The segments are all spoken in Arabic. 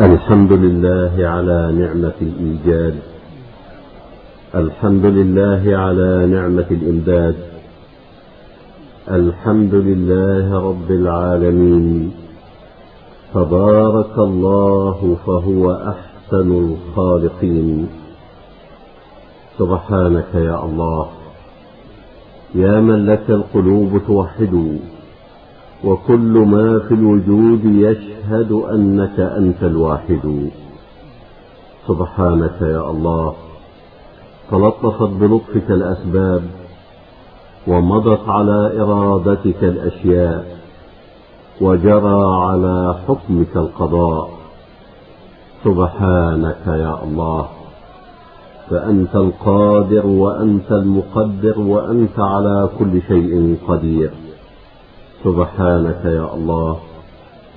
الحمد لله على نعمة الإيجاد. الحمد لله على نعمة الإمداد. الحمد لله رب العالمين. تبارك الله فهو أحسن الخالقين. سبحانك يا الله. يا من لك القلوب توحد وكل ما في الوجود يشهد أنك أنت الواحد. سبحانك يا الله. تلطفت بلطفك الأسباب ومضت على إرادتك الأشياء وجرى على حكمك القضاء. سبحانك يا الله. فأنت القادر وأنت المقدر وأنت على كل شيء قدير. سبحانك يا الله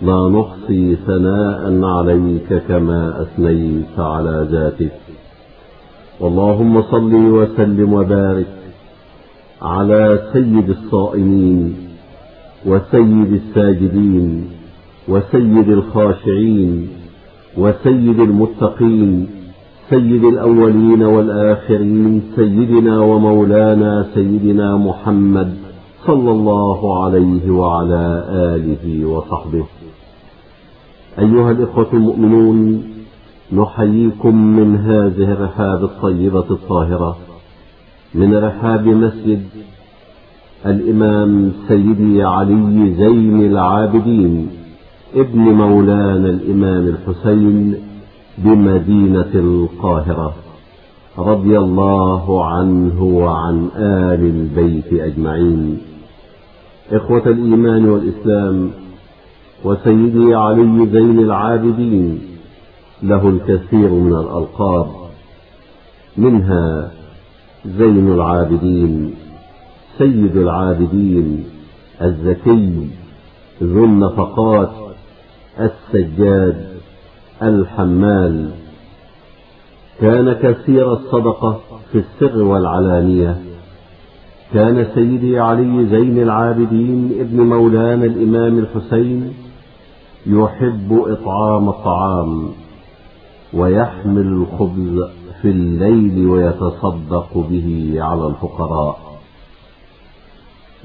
لا نحصي ثناء عليك كما أثنيت على ذاتك. اللهم صل وسلم وبارك على سيد الصائمين وسيد الساجدين وسيد الخاشعين وسيد المتقين سيد الأولين والآخرين سيدنا ومولانا سيدنا محمد صلى الله عليه وعلى آله وصحبه. أيها الإخوة المؤمنون نحييكم من هذه الرحاب الطيبة الطاهرة من رحاب مسجد الإمام سيدي علي زين العابدين ابن مولانا الإمام الحسين بمدينة القاهرة رضي الله عنه وعن آل البيت أجمعين. إخوة الإيمان والإسلام وسيدي علي زين العابدين له الكثير من الألقاب. منها زين العابدين سيد العابدين الزكي ذو النفقات السجاد الحمال. كان كثير الصدقة في السر والعلانية كان سيدي علي زين العابدين ابن مولانا الإمام الحسين يحب إطعام الطعام ويحمل الخبز في الليل ويتصدق به على الفقراء.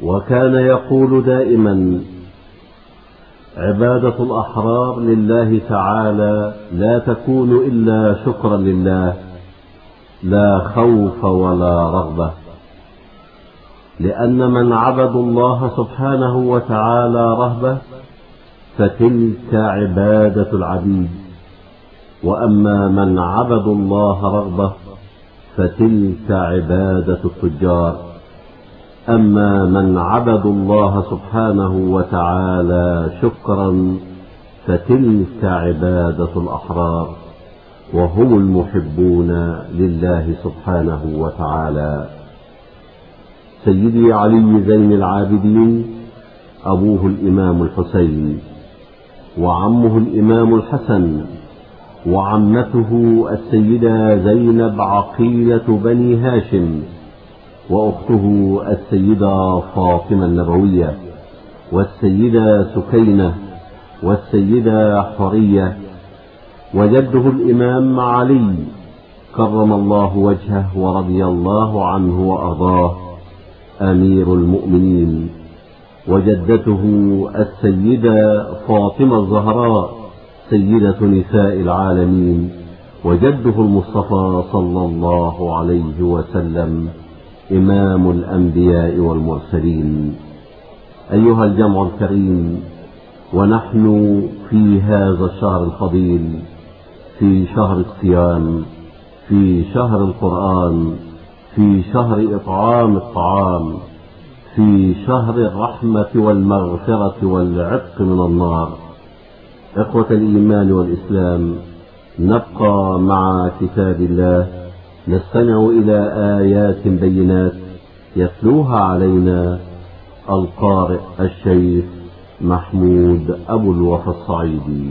وكان يقول دائما عبادة الأحرار لله تعالى لا تكون إلا شكرا لله لا خوف ولا رغبة. لأن من عبدوا الله سبحانه وتعالى رهبة فتلك عبادة العبيد. وأما من عبدوا الله رغبة فتلك عبادة التجار. أما من عبدوا الله سبحانه وتعالى شكرا فتلك عبادة الأحرار. وهم المحبون لله سبحانه وتعالى. سيدي علي زين العابدين أبوه الإمام الحسين وعمه الإمام الحسن وعمته السيدة زينب عقيلة بني هاشم وأخته السيدة فاطمة النبوية والسيدة سكينة والسيدة حرية وجده الإمام علي كرم الله وجهه ورضي الله عنه وأرضاه. أمير المؤمنين وجدته السيدة فاطمة الزهراء سيدة نساء العالمين وجده المصطفى صلى الله عليه وسلم إمام الأنبياء والمرسلين. أيها الجمع الكريم ونحن في هذا الشهر الفضيل في شهر الصيام في شهر القرآن في شهر إطعام الطعام في شهر الرحمة والمغفرة والعتق من النار. إخوة الإيمان والإسلام نبقى مع كتاب الله نستمع إلى آيات بينات يتلوها علينا القارئ الشيخ محمود أبو الوفا الصعيدي.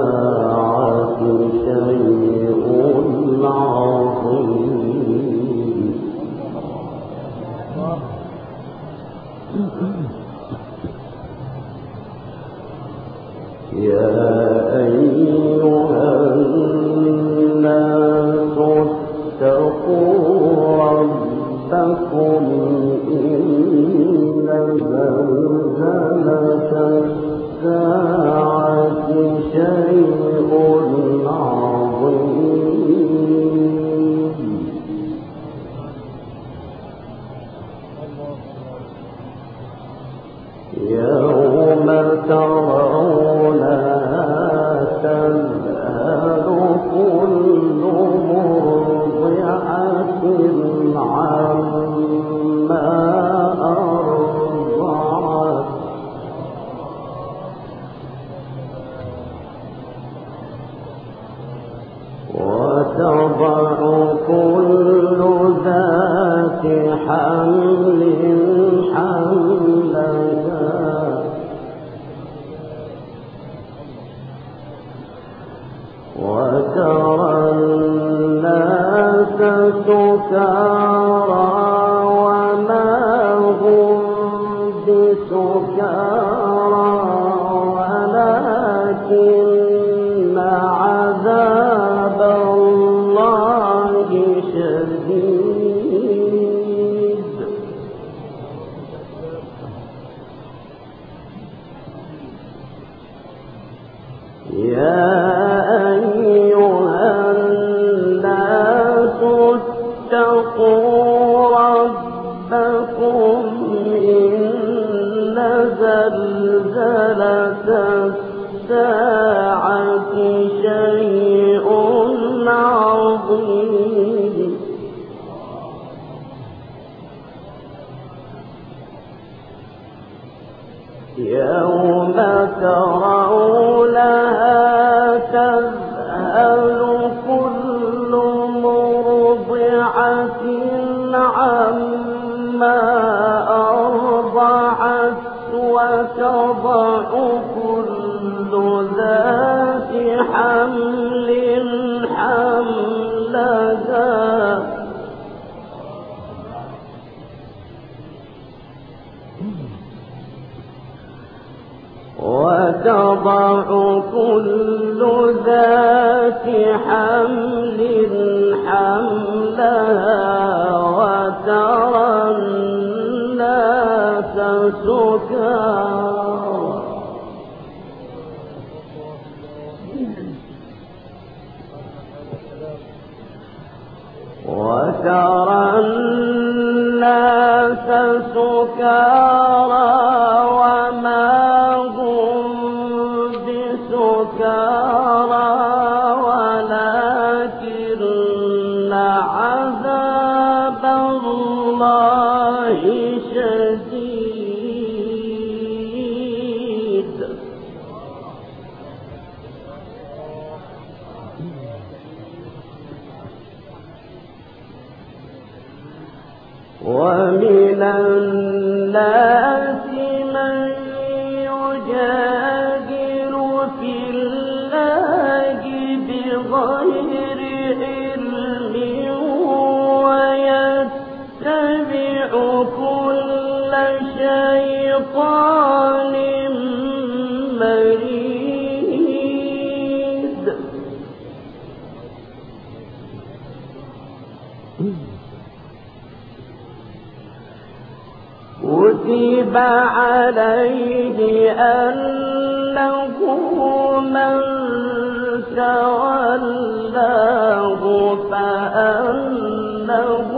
ذات حمل حملها وترى الناس سكارى وترى الناس سكارى ومن الناس كتب عليه أنه من تولاه فأنه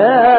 يا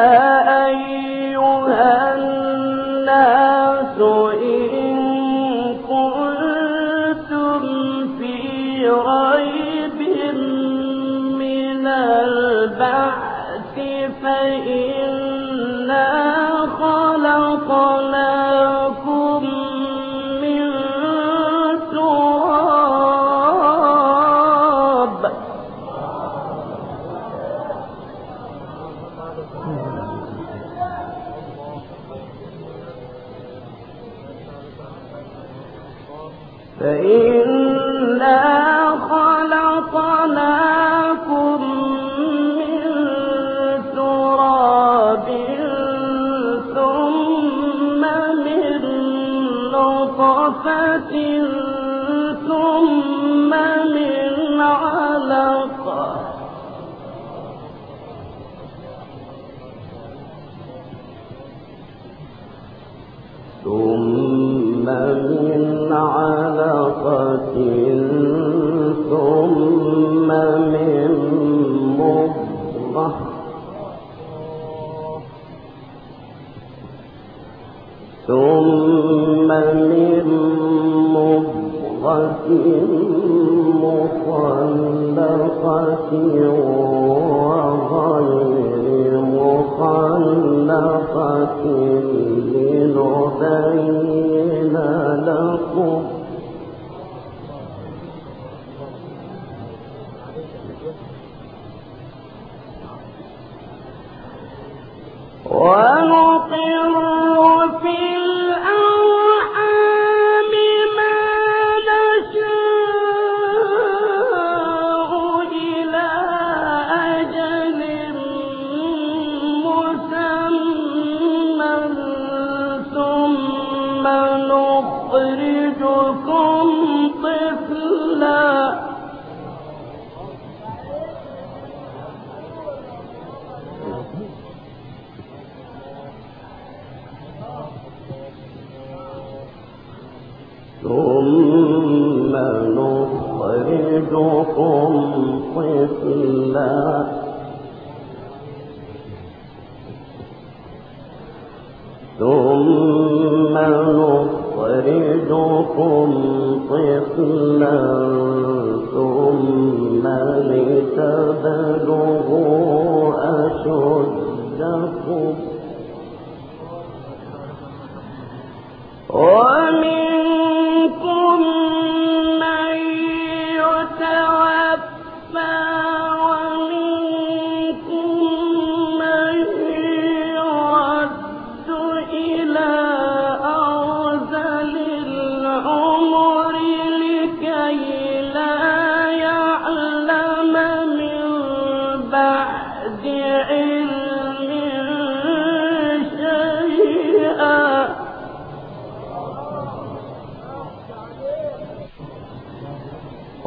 مطلقة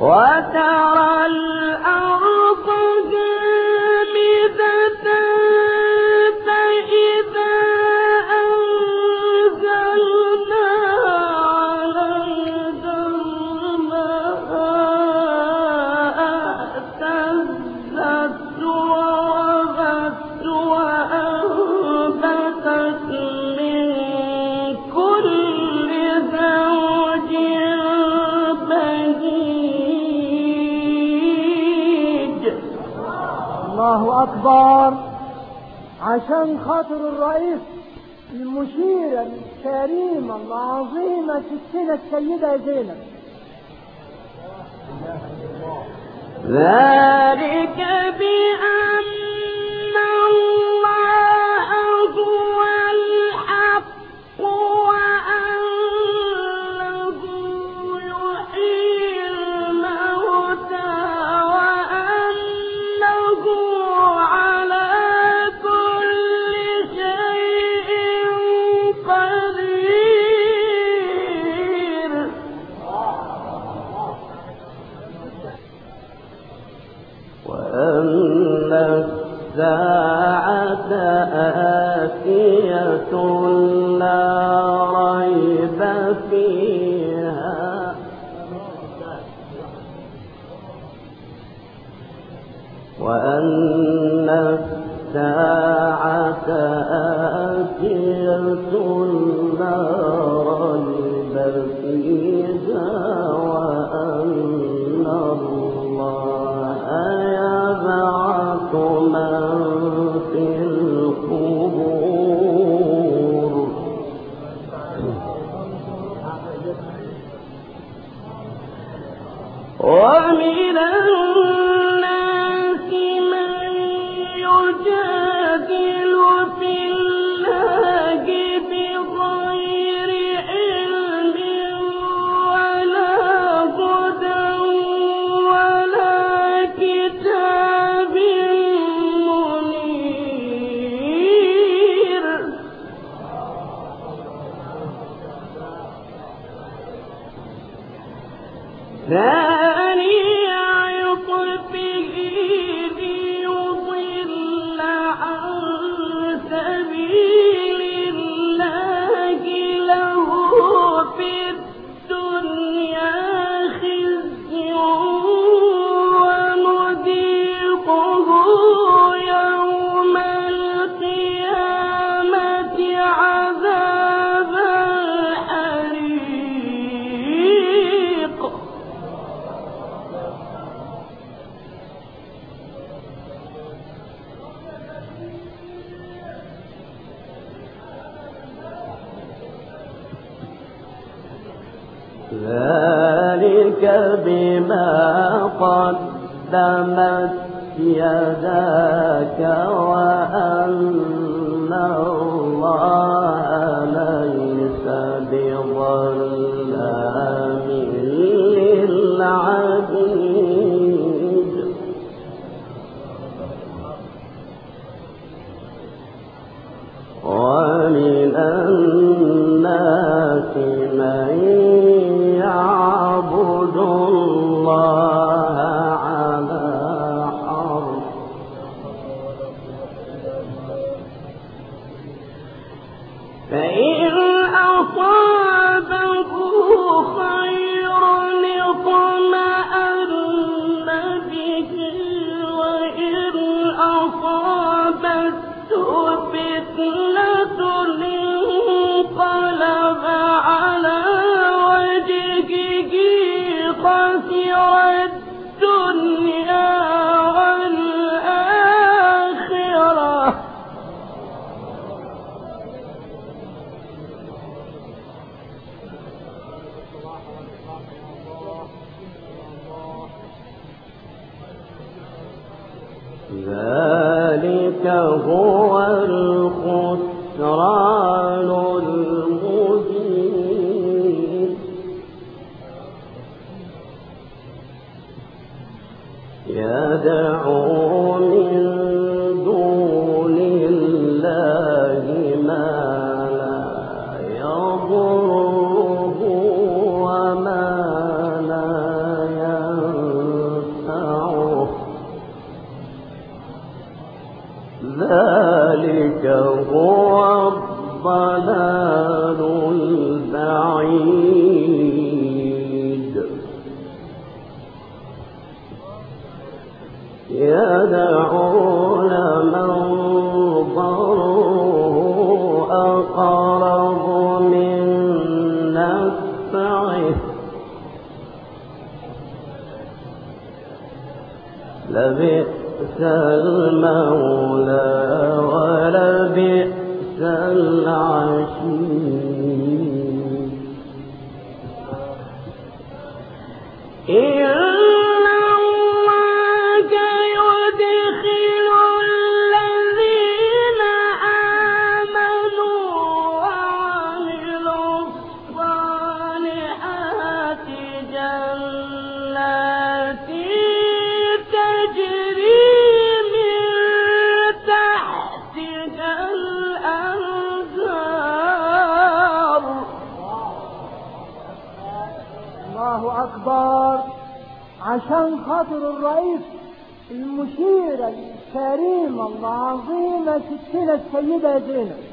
وترى الأرض عشان خاطر الرئيس المشيرة الكريمة العظيمة ستنا السيدة زينب. النار البسيطة قدمت يداك وأن الله ذلك هو الخسران. والله ما السنة سيدة زينب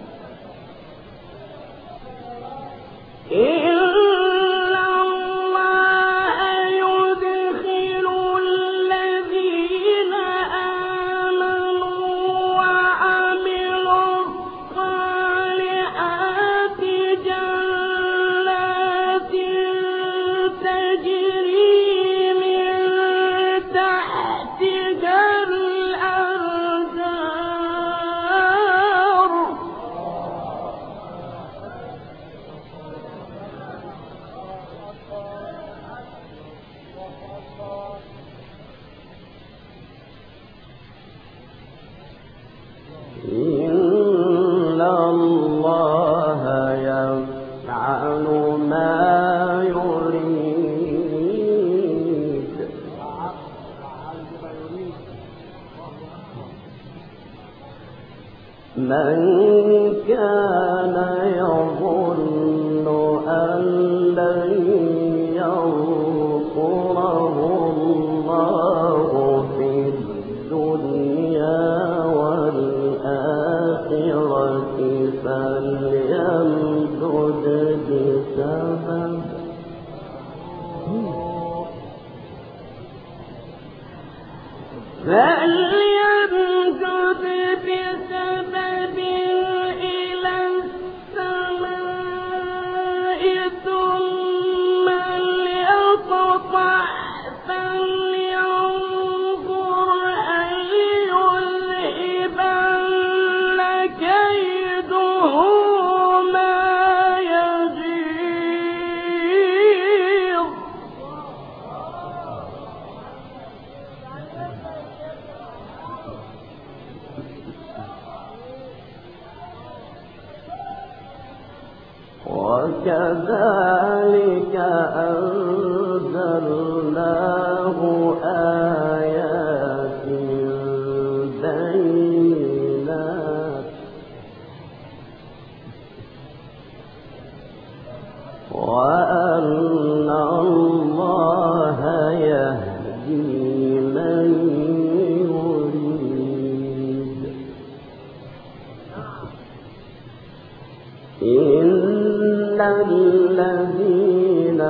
إن الذين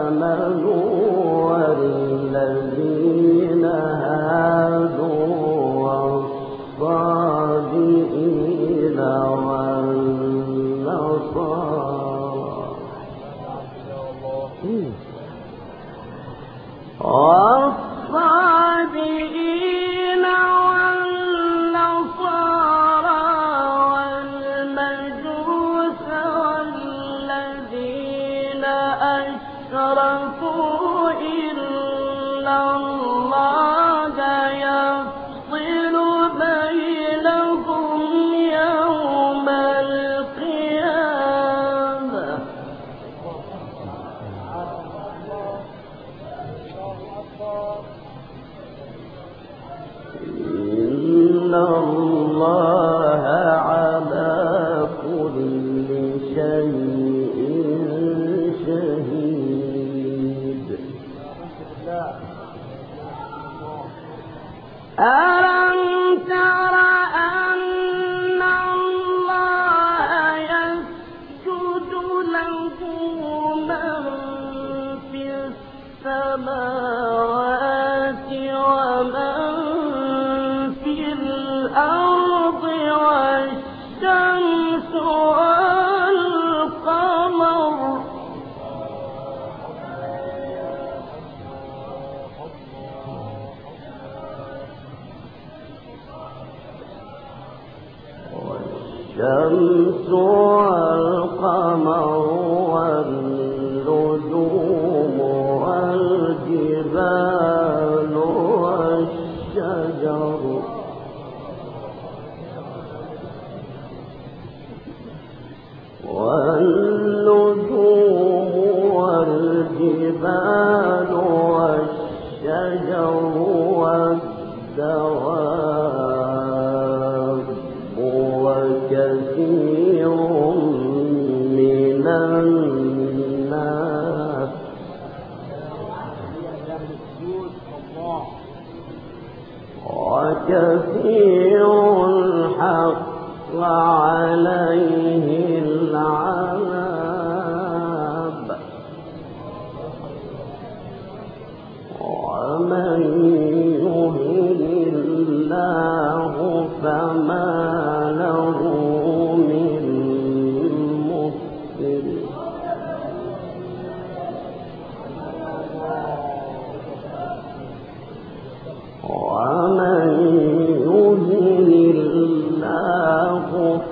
آمنوا والذين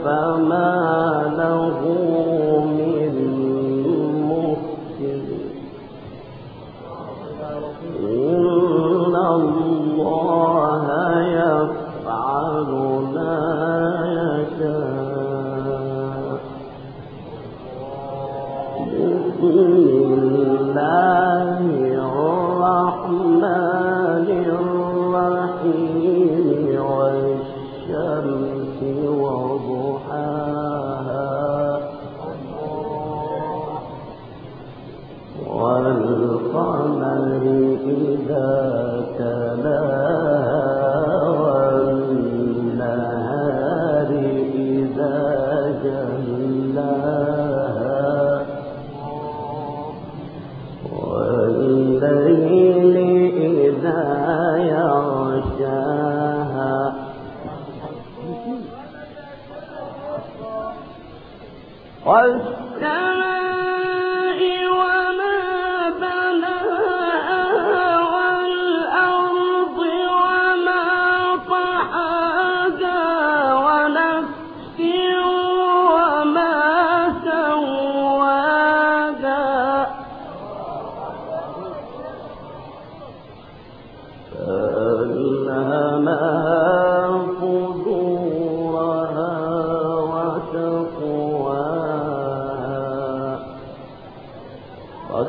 فما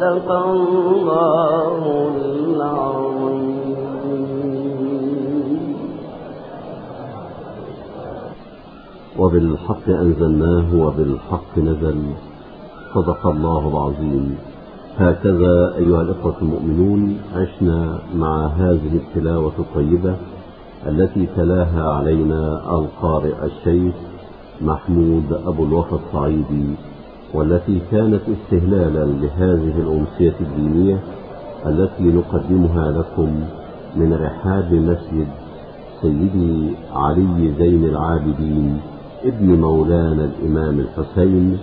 صدق الله العظيم. وبالحق أنزلناه وبالحق نزل. صدق الله العظيم. هكذا أيها الإخوة المؤمنون عشنا مع هذه التلاوة الطيبة التي تلاها علينا القارئ الشيخ محمود أبو الوفا الصعيدي. والتي كانت استهلالا لهذه الأمسية الدينية التي نقدمها لكم من رحاب مسجد سيدي علي زين العابدين ابن مولانا الإمام الحسين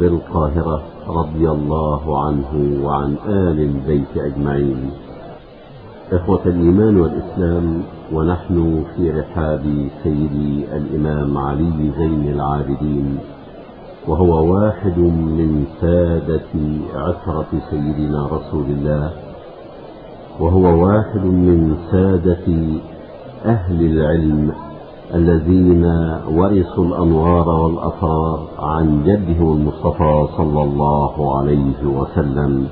بالقاهرة رضي الله عنه وعن آل البيت أجمعين. إخوة الإيمان والإسلام ونحن في رحاب سيدي الإمام علي زين العابدين. وهو واحد من سادة عترة سيدنا رسول الله. وهو واحد من سادة أهل العلم الذين ورثوا الأنوار والأسرار عن جدهم المصطفى صلى الله عليه وسلم.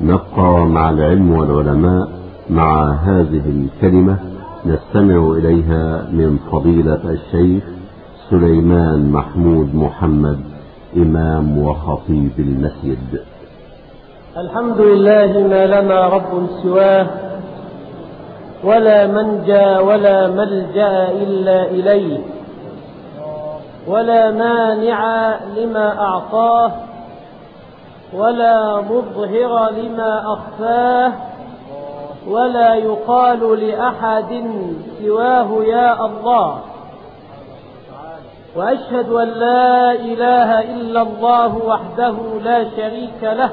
نبقى مع العلم والعلماء مع هذه الكلمة. نستمع إليها من فضيلة الشيخ سليمان محمود محمد إمام وخطيب المسجد. الحمد لله ما لنا رب سواه ولا منجى ولا ملجأ إلا إليه ولا مانع لما أعطاه ولا مظهر لما أخفاه ولا يقال لأحد سواه يا الله. وأشهد أن لا إله إلا الله وحده لا شريك له.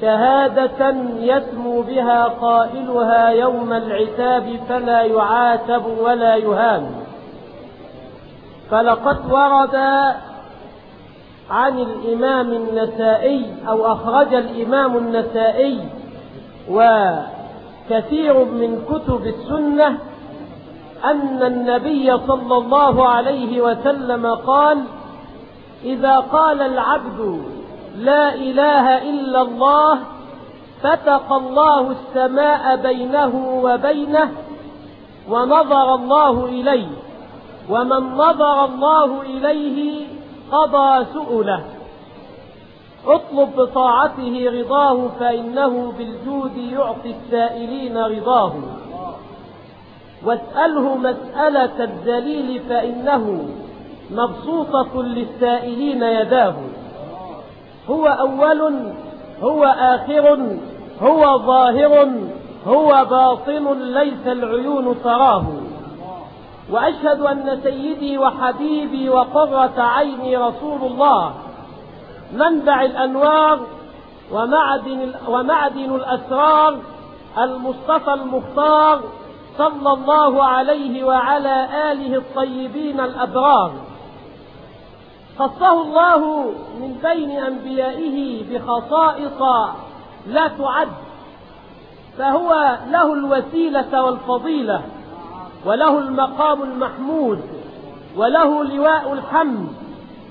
شهادة يسمو بها قائلها يوم العتاب فلا يعاتب ولا يهان. فلقد ورد عن الإمام النسائي أو أخرج الإمام النسائي وكثير من كتب السنة أن النبي صلى الله عليه وسلم قال إذا قال العبد لا إله إلا الله فتق الله السماء بينه وبينه ونظر الله إليه ومن نظر الله إليه قضى سؤله. اطلب بطاعته رضاه فإنه بالجود يعطي السائلين رضاه. واسأله مسألة الذليل فإنه مبسوطة للسائلين يداه. هو أول هو آخر هو ظاهر هو باطن ليس العيون تراه. وأشهد أن سيدي وحبيبي وقرة عيني رسول الله منبع الأنوار ومعدن الأسرار المصطفى المختار صلى الله عليه وعلى آله الطيبين الأبرار. خصه الله من بين أنبيائه بخصائص لا تعد فهو له الوسيلة والفضيلة وله المقام المحمود وله لواء الحمد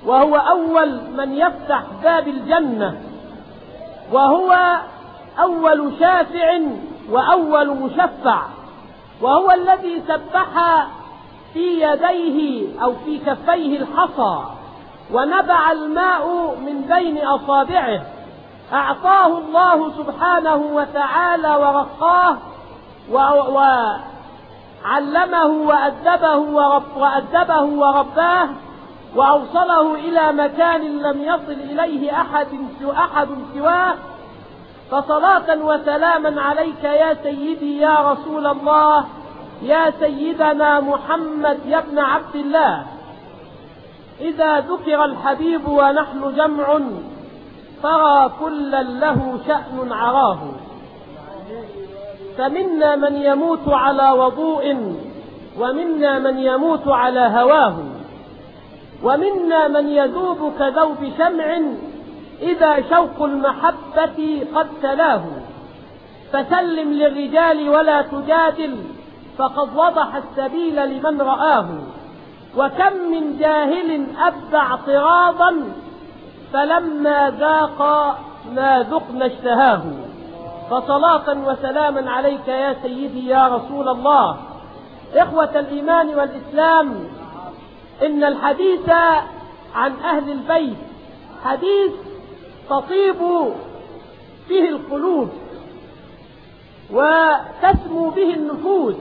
وهو أول من يفتح باب الجنة وهو أول شافع وأول مشفع. وهو الذي سبح في يديه أو في كفيه الحصى ونبع الماء من بين أصابعه. أعطاه الله سبحانه وتعالى ورقاه وعلمه وأدبه وأدبه ورباه وأوصله إلى مكان لم يصل إليه أحد أحد سواه. فصلاة وسلاما عليك يا سيدي يا رسول الله يا سيدنا محمد يا ابن عبد الله. إذا ذكر الحبيب ونحن جمع ترى كلا له شأن عراه. فمنا من يموت على وضوء ومنا من يموت على هواه. ومنا من يذوب كذوب شمع إذا شوق المحبة قد تلاه. فسلم للرجال ولا تجادل فقد وضح السبيل لمن رآه. وكم من جاهل أبى اعتراضا فلما ذاق ما ذقنا اشتهاه. فصلاة وسلاما عليك يا سيدي يا رسول الله. إخوة الإيمان والإسلام إن الحديث عن أهل البيت حديث تطيب فيه القلوب وتسمو به النفوس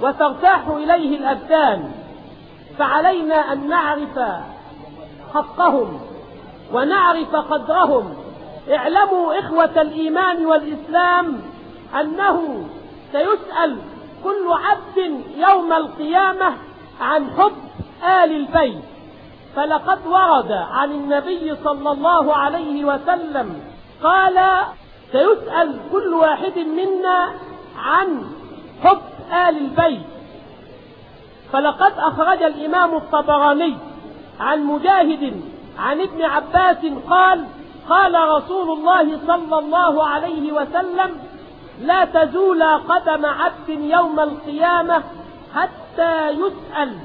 وترتاح إليه الأبدان فعلينا أن نعرف حقهم ونعرف قدرهم. اعلموا إخوة الإيمان والإسلام أنه سيسأل كل عبد يوم القيامة عن حب آل البيت. فلقد ورد عن النبي صلى الله عليه وسلم قال سيسأل كل واحد منا عن حب آل البيت. فلقد أخرج الإمام الطبراني عن مجاهد عن ابن عباس قال قال رسول الله صلى الله عليه وسلم لا تزول قدم عبد يوم القيامة حتى يسأل.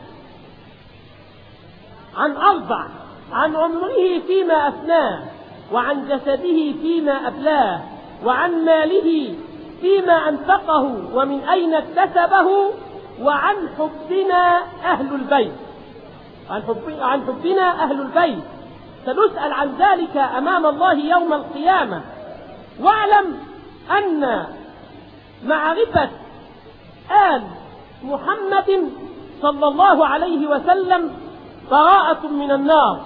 عن أربع عن عمره فيما أفناه وعن جسده فيما أبلاه وعن ماله فيما أنفقه ومن أين اكتسبه وعن حبنا أهل البيت. عن, حب حبنا أهل البيت. سنسأل عن ذلك أمام الله يوم القيامة. واعلم أن معرفة آل محمد صلى الله عليه وسلم براءة من النار.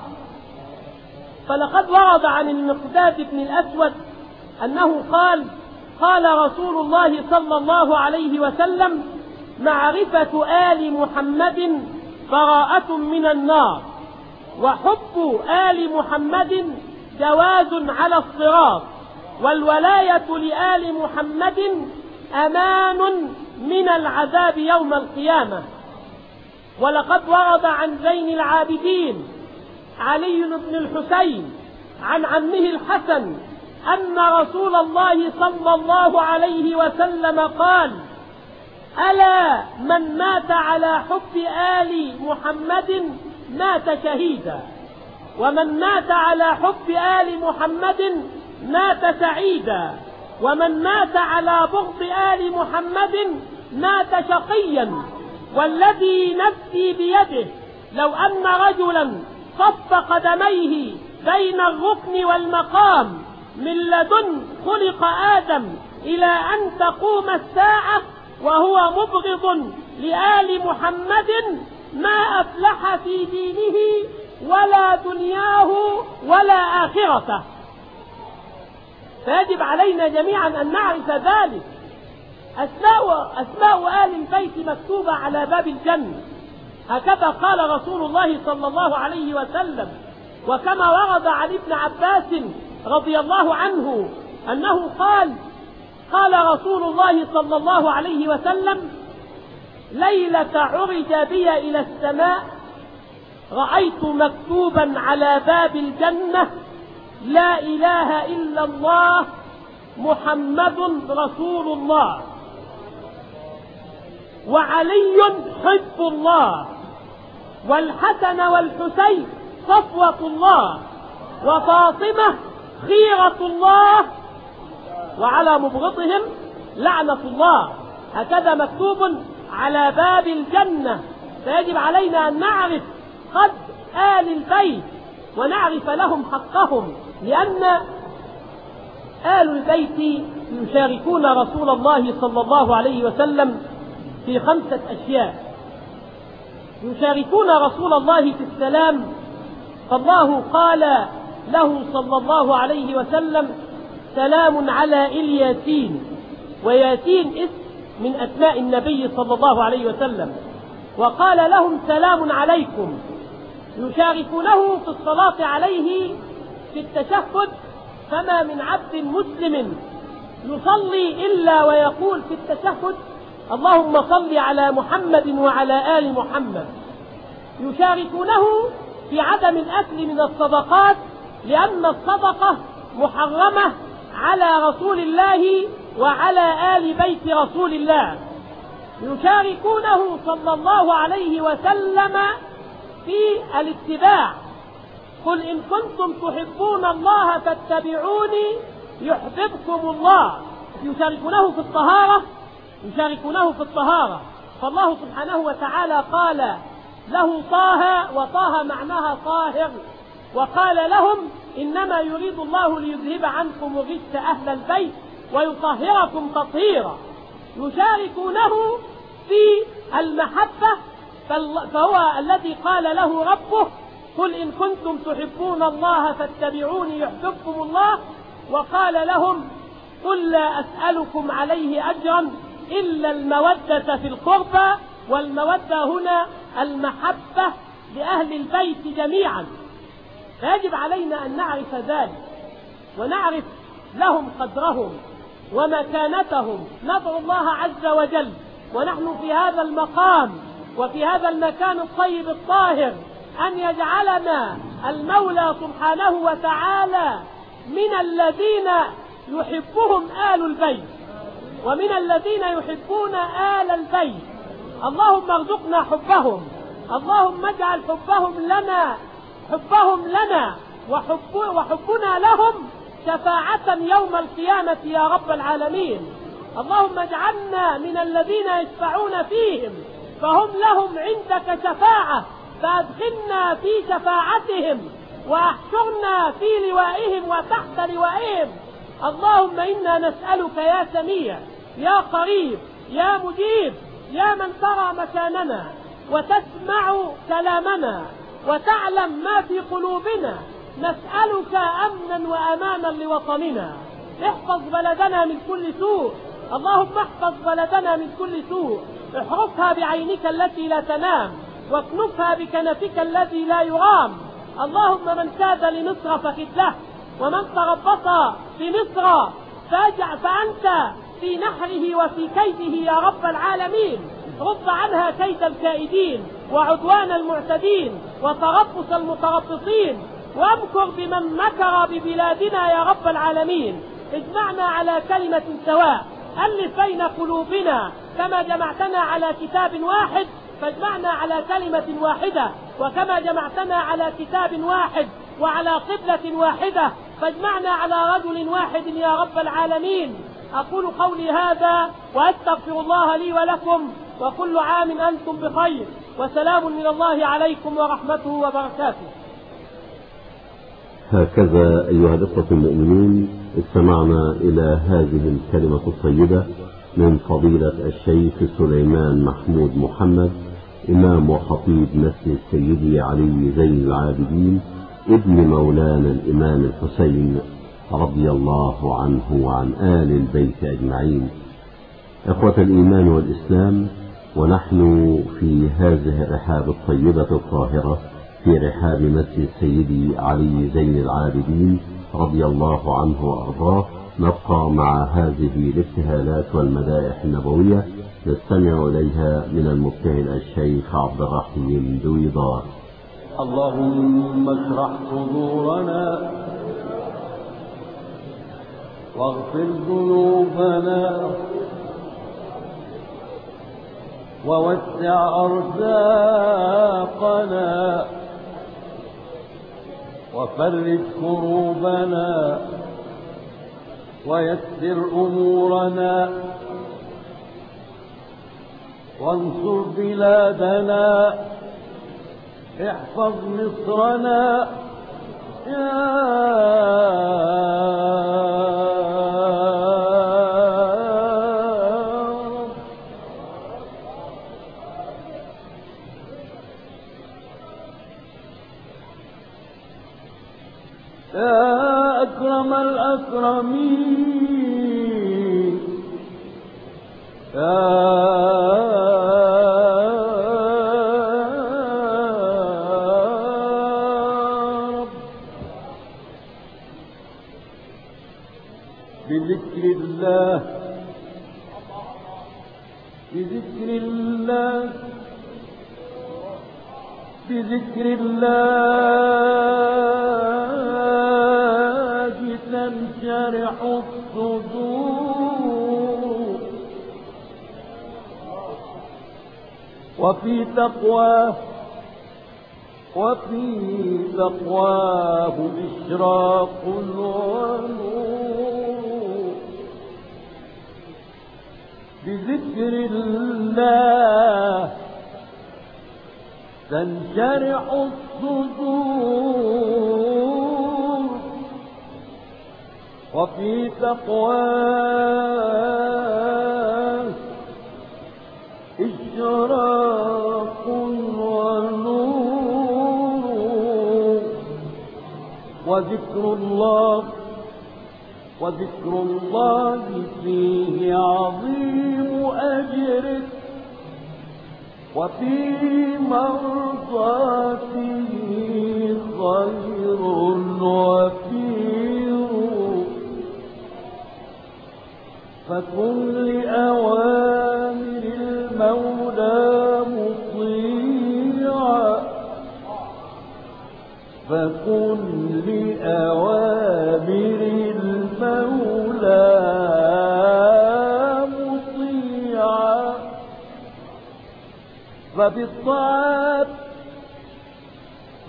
فلقد ورد عن المقداد بن الأسود أنه قال قال رسول الله صلى الله عليه وسلم معرفة آل محمد براءة من النار وحب آل محمد جواز على الصراط والولاية لآل محمد أمان من العذاب يوم القيامة. ولقد ورد عن زين العابدين علي بن الحسين عن عمه الحسن أن رسول الله صلى الله عليه وسلم قال ألا من مات على حب آل محمد مات شهيدا ومن مات على حب آل محمد مات سعيدا ومن مات على بغض آل محمد مات شقيا. والذي نفسي بيده لو أن رجلا صف قدميه بين الركن والمقام من لدن خلق آدم إلى أن تقوم الساعة وهو مبغض لآل محمد ما أفلح في دينه ولا دنياه ولا آخرته. فيجب علينا جميعا أن نعرف ذلك. أسماء, أسماء آل البيت مكتوبة على باب الجنة. هكذا قال رسول الله صلى الله عليه وسلم. وكما ورد عن ابن عباس رضي الله عنه أنه قال قال رسول الله صلى الله عليه وسلم ليلة عرج بي إلى السماء رأيت مكتوبا على باب الجنة لا إله إلا الله محمد رسول الله. وعلي حب الله. والحسن والحسين صفوة الله. وفاطمة خيرة الله. وعلى مبغضهم لعنة الله. هكذا مكتوب على باب الجنة. فيجب علينا أن نعرف قد آل البيت ونعرف لهم حقهم. لأن آل البيت يشاركون رسول الله صلى الله عليه وسلم في خمسة أشياء. يشاركون رسول الله في السلام فالله قال له صلى الله عليه وسلم سلام على الياسين وياسين اسم من أسماء النبي صلى الله عليه وسلم. وقال لهم سلام عليكم. يشاركونه في الصلاة عليه في التشهد فما من عبد مسلم يصلي إلا ويقول في التشهد اللهم صل على محمد وعلى آل محمد. يشاركونه في عدم الأكل من الصدقات لأن الصدقة محرمة على رسول الله وعلى آل بيت رسول الله. يشاركونه صلى الله عليه وسلم في الاتباع. قل إن كنتم تحبون الله فاتبعوني يحببكم الله. يشاركونه في الطهارة يشاركونه في الطهارة. فالله سبحانه وتعالى قال له طه وطه معناها طاهر. وقال لهم إنما يريد الله ليذهب عنكم الرجس أهل البيت ويطهركم تطهيرا. يشاركونه في المحبة فهو الذي قال له ربه قل إن كنتم تحبون الله فاتبعوني يحببكم الله. وقال لهم قل لا أسألكم عليه أجرا. إلا المودة في القربى والمودة هنا المحبة لأهل البيت جميعا. فيجب علينا أن نعرف ذلك ونعرف لهم قدرهم ومكانتهم. ندعو الله عز وجل ونحن في هذا المقام وفي هذا المكان الطيب الطاهر أن يجعلنا المولى سبحانه وتعالى من الذين يحبهم آل البيت. ومن الذين يحبون آل البيت. اللهم ارزقنا حبهم. اللهم اجعل حبهم لنا حبهم لنا وحب وحبنا لهم شفاعة يوم القيامة يا رب العالمين. اللهم اجعلنا من الذين يشفعون فيهم فهم لهم عندك شفاعة. فأدخلنا في شفاعتهم وأحشرنا في لوائهم وتحت لوائهم. اللهم إنا نسألك يا سميع يا قريب يا مجيب يا من ترى مكاننا وتسمع كلامنا وتعلم ما في قلوبنا نسألك أمنا وأمانا لوطننا. احفظ بلدنا من كل سوء اللهم احفظ بلدنا من كل سوء. احرسها بعينك التي لا تنام واكنفها بكنفك الذي لا يرام. اللهم من كاد لمصر فخذ له ومن تربص بمصر فاجع فأنت. في نحره وفي كيده يا رب العالمين. رد عنها كيد الكائدين وعدوان المعتدين وتربص المتربصين. وامكر بمن مكر ببلادنا يا رب العالمين. اجمعنا على كلمة سواء. ألف بين قلوبنا كما جمعتنا على كتاب واحد فاجمعنا على كلمة واحدة. وكما جمعتنا على كتاب واحد وعلى قبلة واحدة فاجمعنا على رجل واحد يا رب العالمين. أقول قولي هذا وأستغفر الله لي ولكم وكل عام أنتم بخير وسلام من الله عليكم ورحمته وبركاته. هكذا أيها الإخوة المؤمنين استمعنا إلى هذه الكلمة الطيبة من فضيلة الشيخ سليمان محمود محمد إمام وخطيب مسجد سيدي علي زين العابدين ابن مولانا الإمام الحسين رضي الله عنه وعن آل البيت أجمعين. إخوة الإيمان والإسلام ونحن في هذه الرحاب الطيبة الطاهرة في رحاب مسجد سيدي علي زين العابدين رضي الله عنه وأرضاه نبقى مع هذه الابتهالات والمدائح النبوية نستمع إليها من المبتهل الشيخ عبد الرحيم دويضار اللهم اشرح صدورنا واغفر ذنوبنا ووسع أرزاقنا وفرج كروبنا ويسر أمورنا وانصر بلادنا احفظ مصرنا يا رب بذكر الله بذكر الله بذكر الله. وفي تقواه وفي تقواه إشراق ونور. بذكر الله تنشرح الصدور. وفي تقواه ونور وذكر الله وذكر الله فيه عظيم أجره وفي مرضاته خير وفير. فكن لأوامر المولى مطيعا. فكن لأوامر المولى مطيعا. فبالطاعات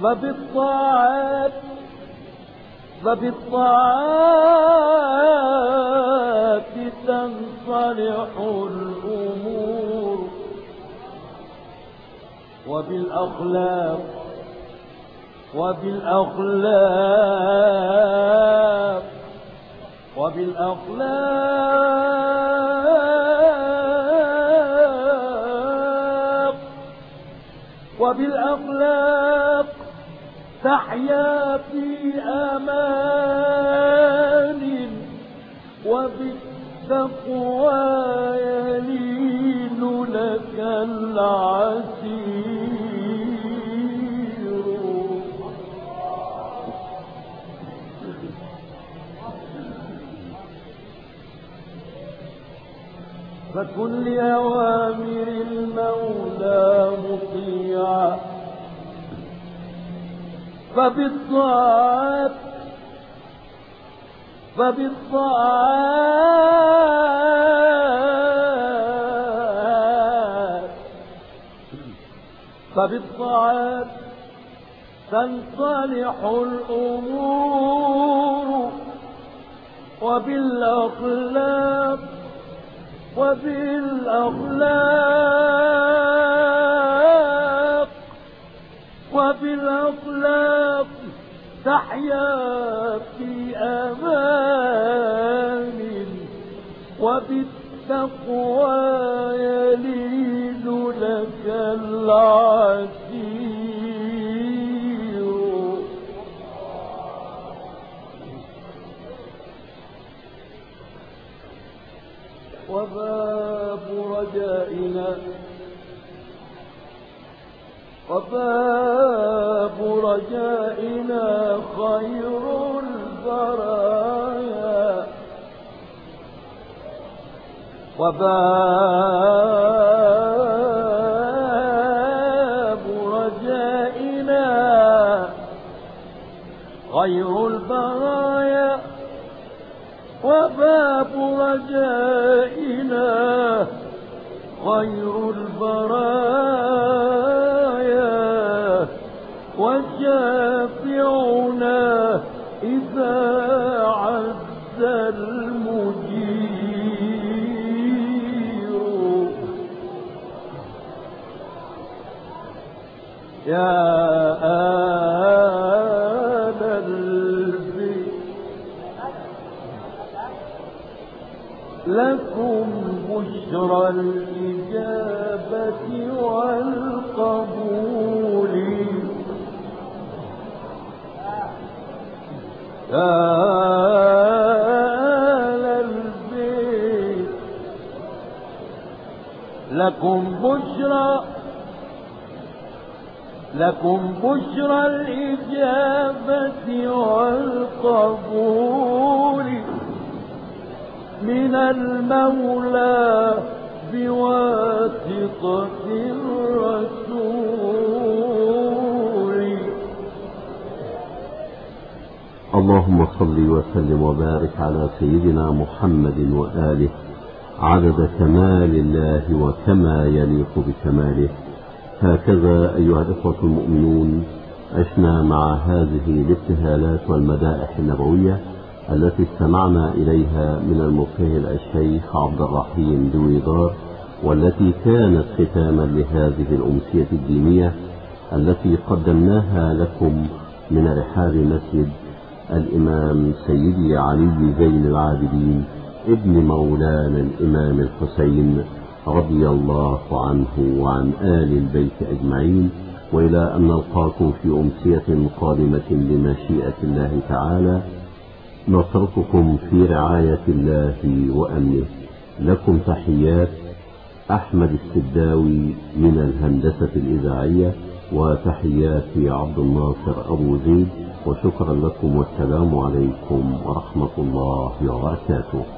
فبالطاعات فبالطاعات تنصلح وبالأخلاق وبالأخلاق وبالأخلاق وبالأخلاق. تحيا في أمان وبالتقوى يلين لك العسير فكن لأوامر المولى مطيعا فبالطاعات فبالطاعات فبالطاعات تنصلح الأمور وبالأخلاق وبالأخلاق وبالأخلاق تحيا في أمان وبالتقوى يلين لك العسير لكم بشرى لكم بشرى الإجابة والقبول من المولى بواسطة الرسول. اللهم صل وسلم وبارك على سيدنا محمد وآله عدد كمال الله وكما يليق بكماله. هكذا أيها الإخوة المؤمنون عشنا مع هذه الابتهالات والمدائح النبوية التي استمعنا إليها من المبتهل الشيخ عبد الرحيم دويدار والتي كانت ختاما لهذه الأمسية الدينية التي قدمناها لكم من رحاب مسجد الإمام سيدي علي زين العابدين. ابن مولانا الإمام الحسين رضي الله عنه وعن آل البيت أجمعين وإلى أن نلقاكم في أمسية قادمة بمشيئة الله تعالى نترككم في رعاية الله وأمنه. لكم تحيات أحمد السداوي من الهندسة الإذاعية وتحيات عبد الناصر أبو زيد وشكرا لكم والسلام عليكم ورحمة الله وبركاته.